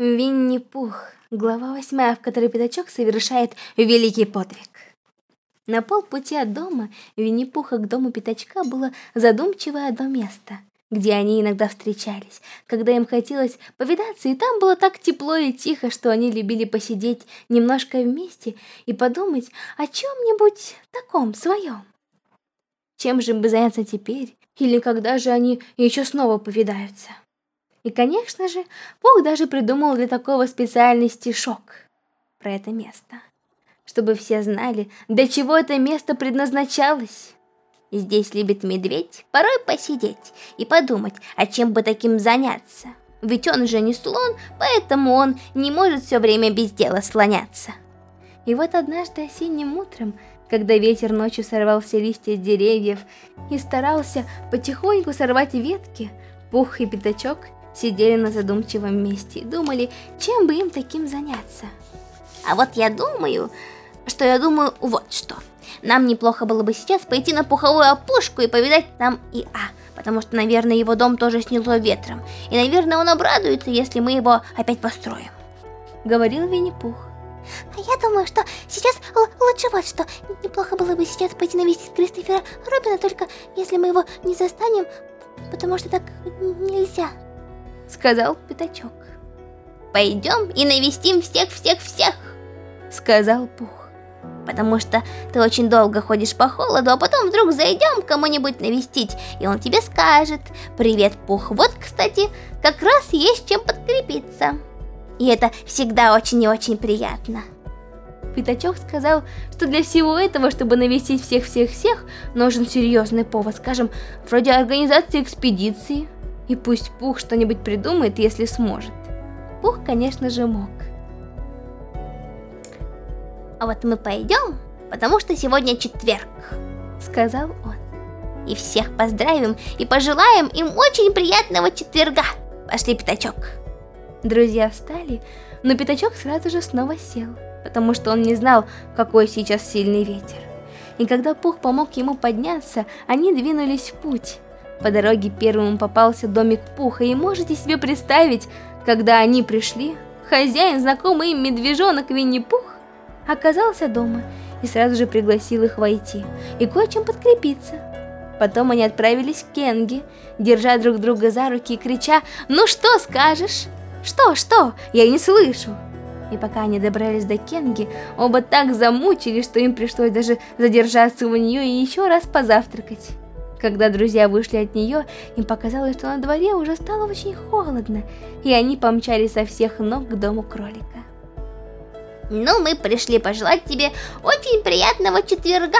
Винни-Пух, глава восьмая, в которой Пятачок совершает великий подвиг. На полпути от дома Винни-Пуха к дому Пятачка было задумчивое одно место, где они иногда встречались, когда им хотелось повидаться, и там было так тепло и тихо, что они любили посидеть немножко вместе и подумать о чем-нибудь таком своем. Чем же им бы заняться теперь, или когда же они еще снова повидаются? И, конечно же, Бог даже придумал для такого специальный стишок про это место, чтобы все знали, для чего это место предназначалось. Здесь любит медведь порой посидеть и подумать, а чем бы таким заняться. Ведь он же не слон, поэтому он не может все время без дела слоняться. И вот однажды осенним утром, когда ветер ночью сорвал все листья с деревьев и старался потихоньку сорвать ветки, Пух и Пятачок сидели на задумчивом месте и думали, чем бы им таким заняться. А вот я думаю, что я думаю вот что. Нам неплохо было бы сейчас пойти на пуховую опушку и повидать там и А, потому что, наверное, его дом тоже сняло ветром, и, наверное, он обрадуется, если мы его опять построим. Говорил Винни-Пух. А я думаю, что сейчас лучше вот что. Неплохо было бы сейчас пойти навестить Кристофера Робина, только если мы его не застанем, потому что так нельзя сказал Пятачок. Пойдем и навестим всех-всех-всех, сказал Пух. Потому что ты очень долго ходишь по холоду, а потом вдруг зайдем кому-нибудь навестить, и он тебе скажет «Привет, Пух, вот, кстати, как раз есть чем подкрепиться». И это всегда очень и очень приятно. Пятачок сказал, что для всего этого, чтобы навестить всех-всех-всех, нужен серьезный повод, скажем, вроде организации экспедиции. И пусть Пух что-нибудь придумает, если сможет. Пух, конечно же, мог. А вот мы пойдем, потому что сегодня четверг, сказал он. И всех поздравим и пожелаем им очень приятного четверга. Пошли, Пятачок. Друзья встали, но Пятачок сразу же снова сел, потому что он не знал, какой сейчас сильный ветер. И когда Пух помог ему подняться, они двинулись в путь. По дороге первым попался домик Пуха, и можете себе представить, когда они пришли, хозяин, знакомый им медвежонок Винни-Пух, оказался дома и сразу же пригласил их войти и кое-чем подкрепиться. Потом они отправились к Кенге, держа друг друга за руки и крича «Ну что скажешь?» «Что, что? Я не слышу!» И пока они добрались до Кенги, оба так замучили, что им пришлось даже задержаться у нее и еще раз позавтракать. Когда друзья вышли от нее, им показалось, что на дворе уже стало очень холодно, и они помчались со всех ног к дому кролика. «Ну, мы пришли пожелать тебе очень приятного четверга!»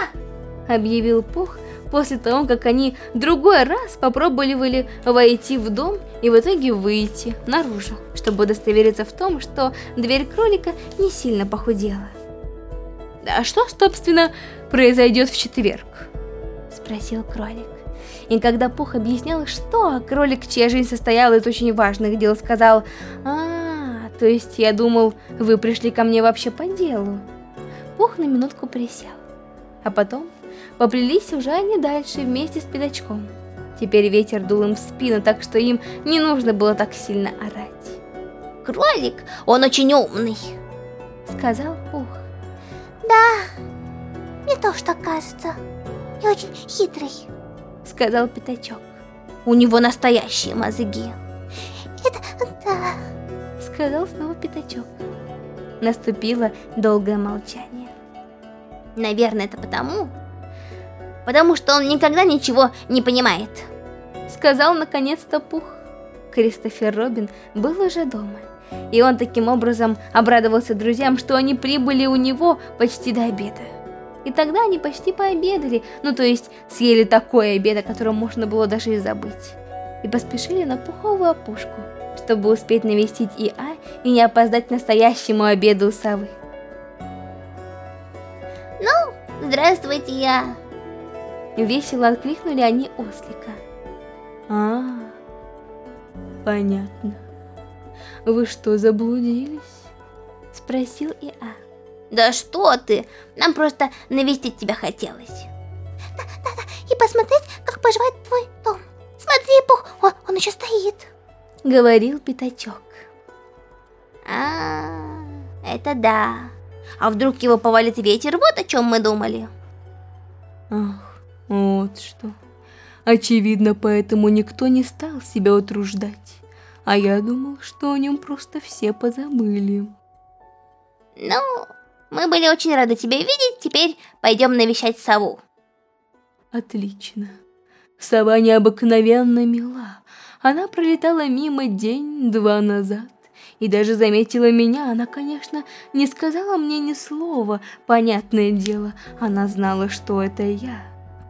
Объявил Пух после того, как они другой раз попробовали войти в дом и в итоге выйти наружу, чтобы удостовериться в том, что дверь кролика не сильно похудела. «А что, собственно, произойдет в четверг?» Спросил кролик. И когда Пух объяснял, что кролик, чья жизнь состояла из очень важных дел, сказал «А, то есть я думал, вы пришли ко мне вообще по делу». Пух на минутку присел. А потом поплелись уже они дальше вместе с пятачком. Теперь ветер дул им в спину, так что им не нужно было так сильно орать. «Кролик, он очень умный», — сказал Пух. «Да, мне тоже так кажется. И очень хитрый» сказал Пятачок. У него настоящие мозги. Это да, сказал снова Пятачок. Наступило долгое молчание. Наверное, это потому, потому что он никогда ничего не понимает. Сказал наконец-то Пух. Кристофер Робин был уже дома. И он таким образом обрадовался друзьям, что они прибыли у него почти до обеда. И тогда они почти пообедали, ну то есть съели такой обед, о котором можно было даже и забыть. И поспешили на пуховую опушку, чтобы успеть навестить Иа и не опоздать к настоящему обеду у совы. Ну, здравствуйте, я. Весело откликнули они ослика. А, понятно. Вы что, заблудились? Спросил Иа. Да что ты, нам просто навестить тебя хотелось. Да-да-да, и посмотреть, как поживает твой дом. Смотри, Пух, он, он еще стоит. Говорил Пятачок. А, это да. А вдруг его повалит ветер, вот о чем мы думали. Ах, вот что. Очевидно, поэтому никто не стал себя утруждать. А я думал, что о нем просто все позабыли. Ну, мы были очень рады тебя видеть, теперь пойдем навещать сову. Отлично. Сова необыкновенно мила. Она пролетала мимо день-два назад. И даже заметила меня, она, конечно, не сказала мне ни слова, понятное дело, она знала, что это я.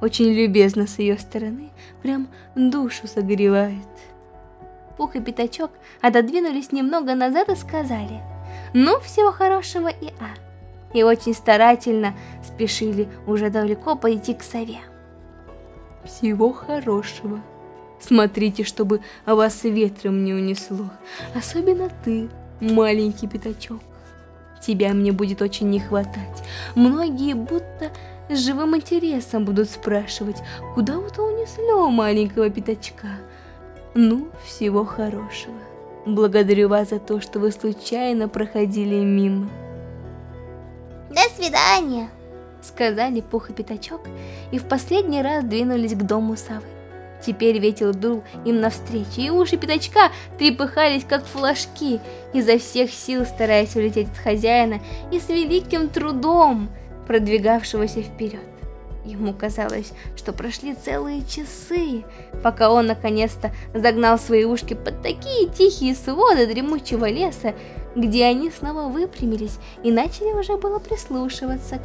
Очень любезно с ее стороны, прям душу согревает. Пух и Пятачок отодвинулись немного назад и сказали «Ну, всего хорошего и а!» И очень старательно спешили уже далеко пойти к сове. «Всего хорошего!» Смотрите, чтобы вас ветром не унесло. Особенно ты, маленький пятачок. Тебя мне будет очень не хватать. Многие будто с живым интересом будут спрашивать, куда это унесло маленького пятачка. Ну, всего хорошего. Благодарю вас за то, что вы случайно проходили мимо. До свидания, сказали Пух и Пятачок, и в последний раз двинулись к дому совы. Теперь ветер дул им навстречу, и уши пятачка трепыхались, как флажки, изо всех сил стараясь улететь от хозяина и с великим трудом продвигавшегося вперед. Ему казалось, что прошли целые часы, пока он наконец-то загнал свои ушки под такие тихие своды дремучего леса, где они снова выпрямились и начали уже было прислушиваться.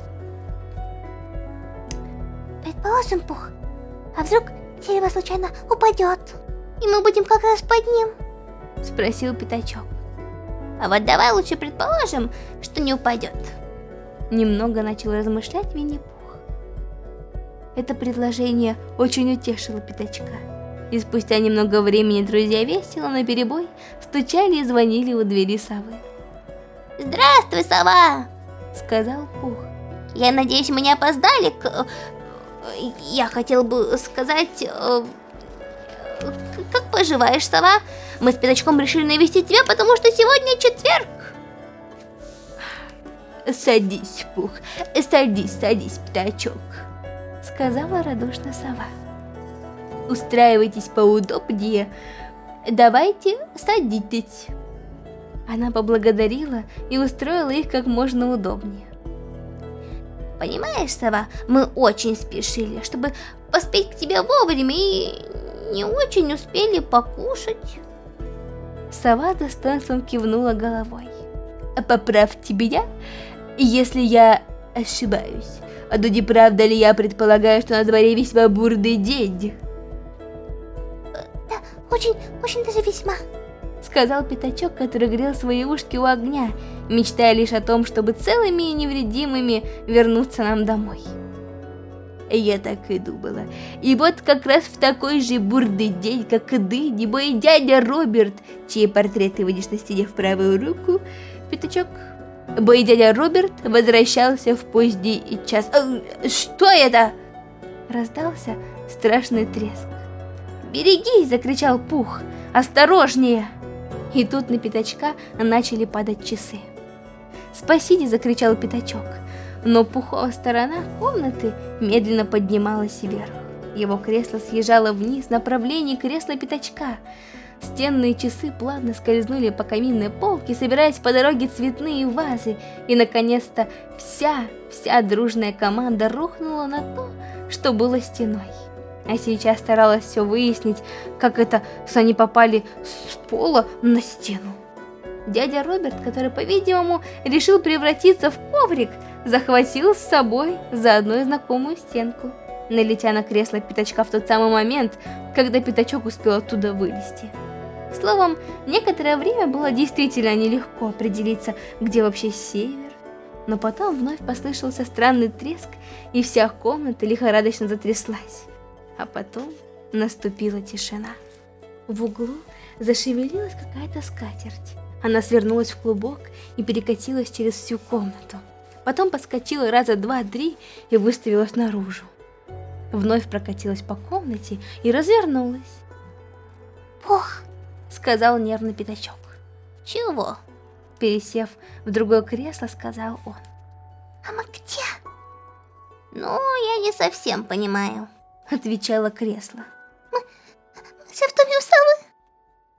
Предположим, Пух, а вдруг дерево случайно упадет, и мы будем как раз под ним? Спросил Пятачок. А вот давай лучше предположим, что не упадет. Немного начал размышлять Винни-Пух. Это предложение очень утешило Пятачка. И спустя немного времени друзья весело на перебой стучали и звонили у двери совы. «Здравствуй, сова!» — сказал Пух. «Я надеюсь, мы не опоздали к я хотел бы сказать... Э, как поживаешь, сова? Мы с Пятачком решили навестить тебя, потому что сегодня четверг. Садись, Пух, садись, садись, Пятачок, сказала радушно сова. Устраивайтесь поудобнее, давайте садитесь. Она поблагодарила и устроила их как можно удобнее. Понимаешь, сова, мы очень спешили, чтобы поспеть к тебе вовремя и не очень успели покушать. Сова достоинством кивнула головой. Поправьте меня, если я ошибаюсь. А то не правда ли я предполагаю, что на дворе весьма бурный день? Очень, очень даже весьма сказал Пятачок, который грел свои ушки у огня, мечтая лишь о том, чтобы целыми и невредимыми вернуться нам домой. Я так и думала. И вот как раз в такой же бурный день, как и Дыни, мой дядя Роберт, чьи портреты видишь на стене в правую руку, Пятачок, мой дядя Роберт возвращался в поздний час. «Э, что это? Раздался страшный треск. «Берегись!» – закричал Пух. «Осторожнее!» И тут на Пятачка начали падать часы. «Спасите!» – закричал Пятачок. Но пуховая сторона комнаты медленно поднималась вверх. Его кресло съезжало вниз в направлении кресла Пятачка. Стенные часы плавно скользнули по каминной полке, собираясь по дороге цветные вазы. И, наконец-то, вся, вся дружная команда рухнула на то, что было стеной а сейчас старалась все выяснить, как это с они попали с пола на стену. Дядя Роберт, который, по-видимому, решил превратиться в коврик, захватил с собой заодно и знакомую стенку, налетя на кресло Пятачка в тот самый момент, когда Пятачок успел оттуда вылезти. Словом, некоторое время было действительно нелегко определиться, где вообще север, но потом вновь послышался странный треск, и вся комната лихорадочно затряслась а потом наступила тишина. В углу зашевелилась какая-то скатерть. Она свернулась в клубок и перекатилась через всю комнату. Потом подскочила раза два-три и выставилась наружу. Вновь прокатилась по комнате и развернулась. «Пох!» — сказал нервный пятачок. «Чего?» Пересев в другое кресло, сказал он. А мы где? Ну, я не совсем понимаю. Отвечало кресло. Мы, мы все в у совы?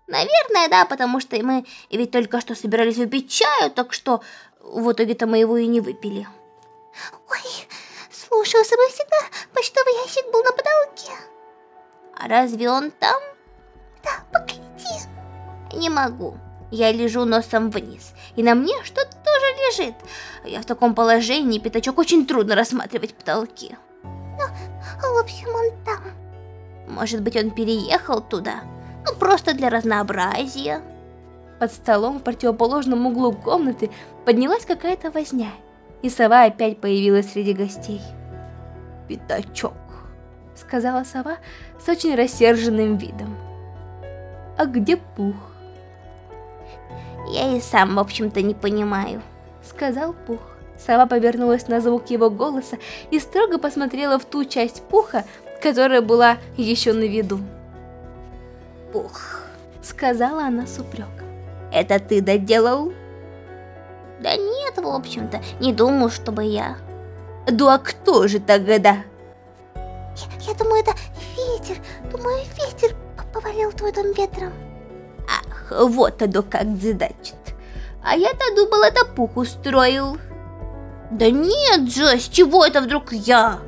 Наверное, да, потому что мы ведь только что собирались выпить чаю, так что в итоге-то мы его и не выпили. Ой, слушай, у совы всегда почтовый ящик был на потолке. А разве он там? Да, погляди. Не могу. Я лежу носом вниз, и на мне что-то тоже лежит. Я в таком положении, пятачок, очень трудно рассматривать потолки. Ну, в общем, он там. Может быть, он переехал туда? Ну, просто для разнообразия. Под столом в противоположном углу комнаты поднялась какая-то возня, и сова опять появилась среди гостей. «Пятачок», — сказала сова с очень рассерженным видом. «А где Пух?» Я и сам, в общем-то, не понимаю. Сказал Пух. Сова повернулась на звук его голоса и строго посмотрела в ту часть Пуха, которая была еще на виду. Пух, сказала она с упреком. Это ты доделал? Да нет, в общем-то, не думаю, чтобы я. Да а кто же тогда? Я, я думаю, это ветер. Думаю, ветер повалил твой дом ветром. Ах, вот оно как значит. А я-то думал, это Пух устроил. Да нет же, с чего это вдруг я?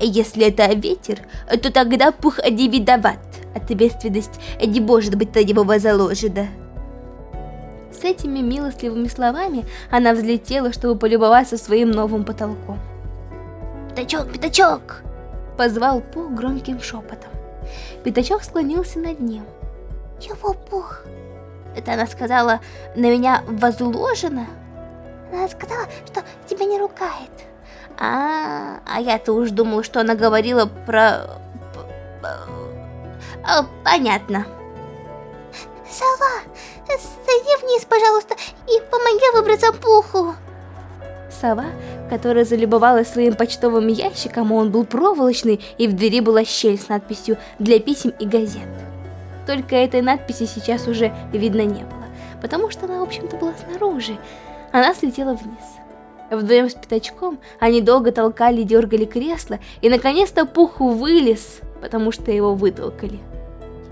Если это ветер, то тогда Пух не виноват. Ответственность не может быть на него возложена. С этими милостливыми словами она взлетела, чтобы полюбоваться своим новым потолком. «Пятачок, пятачок!» Позвал Пух громким шепотом. Пятачок склонился над ним. Чего Пух? Это она сказала, на меня возложено? Она сказала, что тебя не ругает. А, а я-то уж думал, что она говорила про... О, понятно. Сова, сойди вниз, пожалуйста, и помоги выбраться Пуху. Сова, которая залюбовалась своим почтовым ящиком, он был проволочный, и в двери была щель с надписью «Для писем и газет». Только этой надписи сейчас уже видно не было, потому что она, в общем-то, была снаружи. Она слетела вниз. Вдвоем с пятачком они долго толкали и дергали кресло, и наконец-то Пуху вылез, потому что его вытолкали.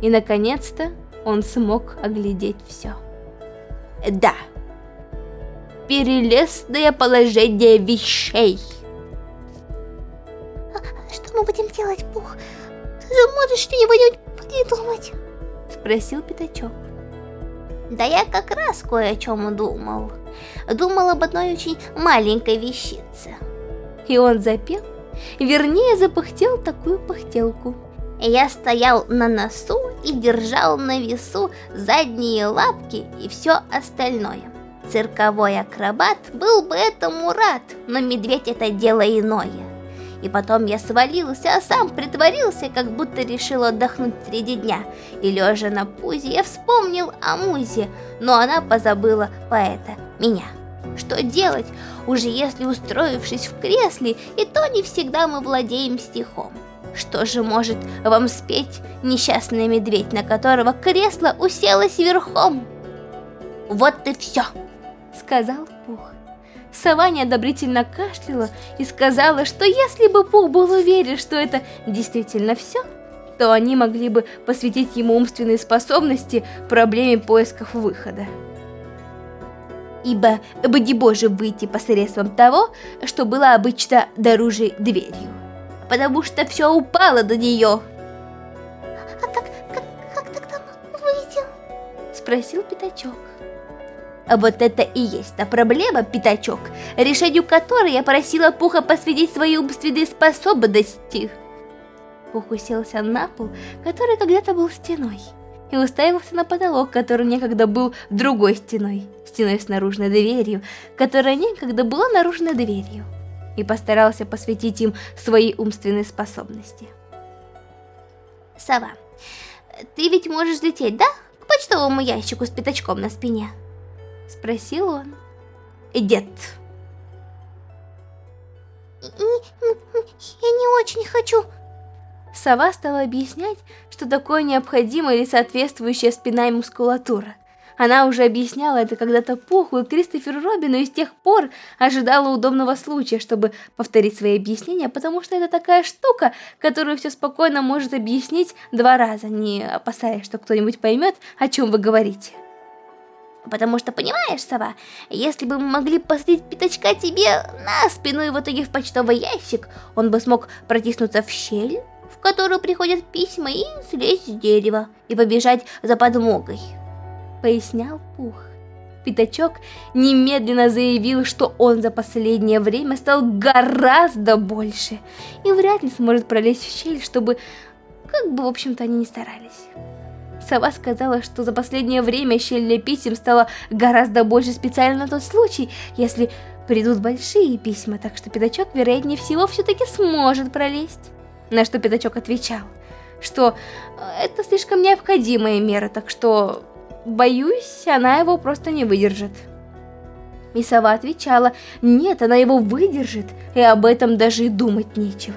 И наконец-то он смог оглядеть все. Да, перелестное положение вещей. А что мы будем делать, Пух? Ты же можешь что-нибудь придумать? Спросил Пятачок. Да я как раз кое о чем думал. Думал об одной очень маленькой вещице. И он запел, вернее запыхтел такую пыхтелку. Я стоял на носу и держал на весу задние лапки и все остальное. Цирковой акробат был бы этому рад, но медведь это дело иное. И потом я свалился, а сам притворился, как будто решил отдохнуть среди дня. И лежа на пузе, я вспомнил о Музе, но она позабыла поэта, меня. Что делать, уже если устроившись в кресле, и то не всегда мы владеем стихом. Что же может вам спеть несчастный медведь, на которого кресло уселось верхом? Вот и все, сказал Пух. Сова неодобрительно кашляла и сказала, что если бы Пух был уверен, что это действительно все, то они могли бы посвятить ему умственные способности проблеме поисков выхода. Ибо быди боже выйти посредством того, что было обычно дороже дверью, потому что все упало до нее. А как, как, как тогда мы выйдем? Спросил Пятачок. А вот это и есть та проблема, Пятачок, решению которой я просила Пуха посвятить свои умственные способности. Пух уселся на пол, который когда-то был стеной, и уставился на потолок, который некогда был другой стеной, стеной с наружной дверью, которая некогда была наружной дверью, и постарался посвятить им свои умственные способности. Сова, ты ведь можешь лететь, да? К почтовому ящику с пятачком на спине. Спросил он. Дед. Я не очень хочу. Сова стала объяснять, что такое необходимая или соответствующая спина и мускулатура, Она уже объясняла это когда-то Пуху и Кристоферу Робину и с тех пор ожидала удобного случая, чтобы повторить свои объяснения, потому что это такая штука, которую все спокойно может объяснить два раза, не опасаясь, что кто-нибудь поймет, о чем вы говорите. Потому что, понимаешь, сова, если бы мы могли посадить пятачка тебе на спину и в итоге в почтовый ящик, он бы смог протиснуться в щель, в которую приходят письма, и слезть с дерева, и побежать за подмогой. Пояснял Пух. Пятачок немедленно заявил, что он за последнее время стал гораздо больше и вряд ли сможет пролезть в щель, чтобы, как бы, в общем-то, они не старались. Сова сказала, что за последнее время щель для писем стала гораздо больше специально на тот случай, если придут большие письма, так что Пятачок, вероятнее всего, все-таки сможет пролезть. На что Пятачок отвечал, что э, это слишком необходимая мера, так что, боюсь, она его просто не выдержит. И сова отвечала, нет, она его выдержит, и об этом даже и думать нечего.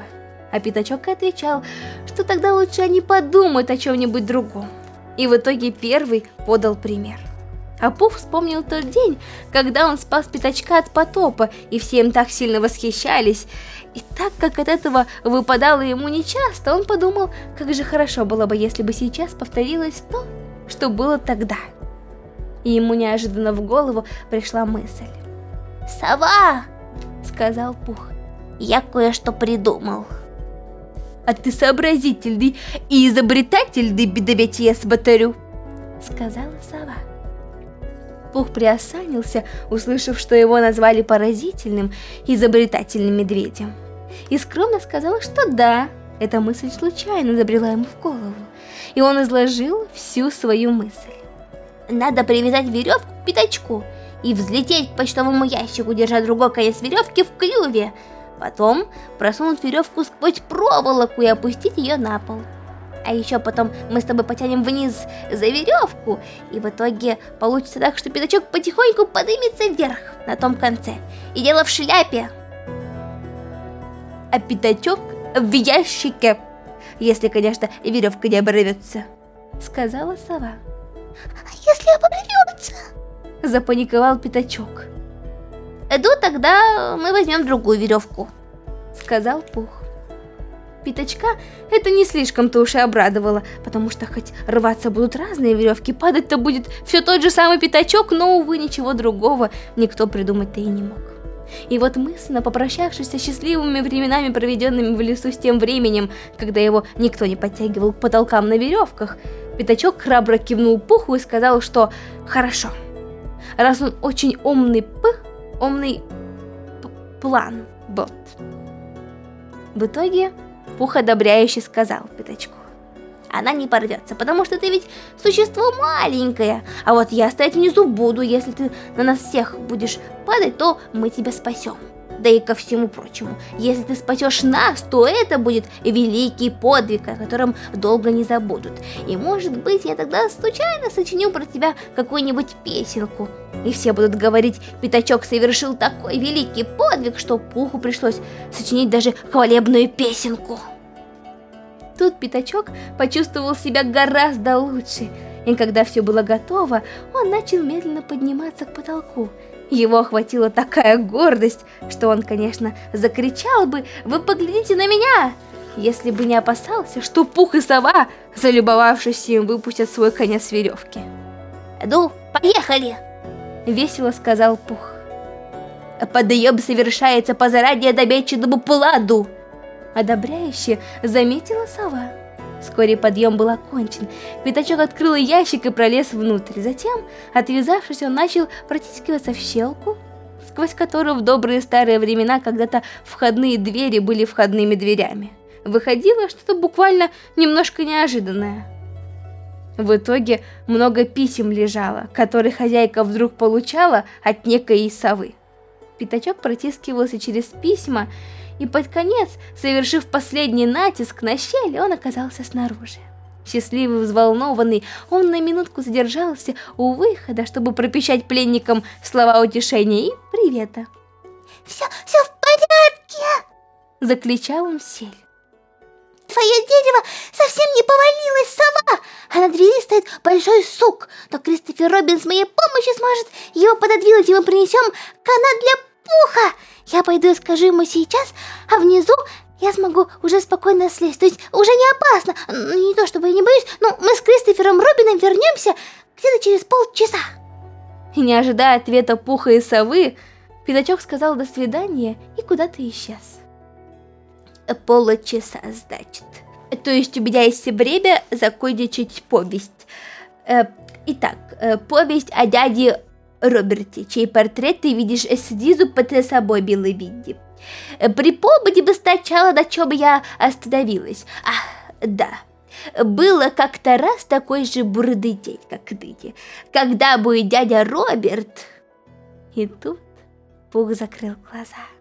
А Пятачок отвечал, что тогда лучше они подумают о чем-нибудь другом. И в итоге первый подал пример. А Пуф вспомнил тот день, когда он спас Пятачка от потопа, и все им так сильно восхищались, и так как от этого выпадало ему нечасто, он подумал, как же хорошо было бы, если бы сейчас повторилось то, что было тогда. И ему неожиданно в голову пришла мысль. «Сова!» — сказал Пух. «Я кое-что придумал». «А ты сообразительный и изобретательный, бедовец я смотрю!» — сказала сова. Пух приосанился, услышав, что его назвали поразительным, изобретательным медведем. И скромно сказал, что да, эта мысль случайно забрела ему в голову. И он изложил всю свою мысль. Надо привязать веревку к пятачку и взлететь к почтовому ящику, держа другой конец веревки в клюве. Потом просунуть веревку сквозь проволоку и опустить ее на пол. А еще потом мы с тобой потянем вниз за веревку, и в итоге получится так, что пятачок потихоньку поднимется вверх на том конце. И дело в шляпе. А пятачок в ящике, если, конечно, веревка не оборвется, сказала сова. А если оборвется? Запаниковал пятачок. Ну, тогда мы возьмем другую веревку, сказал Пух. Пятачка это не слишком-то уж и обрадовало, потому что хоть рваться будут разные веревки, падать-то будет все тот же самый пятачок, но, увы, ничего другого никто придумать-то и не мог. И вот мысленно попрощавшись со счастливыми временами, проведенными в лесу с тем временем, когда его никто не подтягивал к потолкам на веревках, Пятачок храбро кивнул Пуху и сказал, что «хорошо». Раз он очень умный П, умный план бот. В итоге Пух одобряюще сказал Пятачку. Она не порвется, потому что ты ведь существо маленькое. А вот я стоять внизу буду, если ты на нас всех будешь падать, то мы тебя спасем. Да и ко всему прочему, если ты спасешь нас, то это будет великий подвиг, о котором долго не забудут. И может быть, я тогда случайно сочиню про тебя какую-нибудь песенку. И все будут говорить, Пятачок совершил такой великий подвиг, что Пуху пришлось сочинить даже хвалебную песенку. Тут Пятачок почувствовал себя гораздо лучше, и когда все было готово, он начал медленно подниматься к потолку. Его охватила такая гордость, что он, конечно, закричал бы «Вы поглядите на меня!» если бы не опасался, что Пух и Сова, залюбовавшись им, выпустят свой конец веревки. «Ну, поехали!» — весело сказал Пух. «Подъем совершается по заранее намеченному плану!» Одобряюще заметила Сова. Вскоре подъем был окончен. Пятачок открыл ящик и пролез внутрь. Затем, отвязавшись, он начал протискиваться в щелку, сквозь которую в добрые старые времена когда-то входные двери были входными дверями. Выходило что-то буквально немножко неожиданное. В итоге много писем лежало, которые хозяйка вдруг получала от некой совы. Пятачок протискивался через письма и под конец, совершив последний натиск на щель, он оказался снаружи. Счастливый, взволнованный, он на минутку задержался у выхода, чтобы пропищать пленникам слова утешения и привета. «Все, все в порядке!» Закличал он сель. твое дерево совсем не повалилась сова, а на двери стоит большой сук. Но Кристофер Робин с моей помощью сможет его пододвинуть, и мы принесем канат для пуха. Я пойду и скажу ему сейчас, а внизу я смогу уже спокойно слезть. То есть уже не опасно. Не то чтобы я не боюсь, но мы с Кристофером Робином вернемся где-то через полчаса. И не ожидая ответа Пуха и Совы, Пятачок сказал до свидания и куда-то исчез. Полчаса, значит. То есть у меня есть время закончить повесть. Э, итак, э, повесть о дяде Роберте, чей портрет ты видишь снизу под собой, белый Винди. Припомни бы сначала, на чем я остановилась. Ах, да. Было как-то раз такой же бурный день, как ныне, когда мой дядя Роберт... И тут Пух закрыл глаза.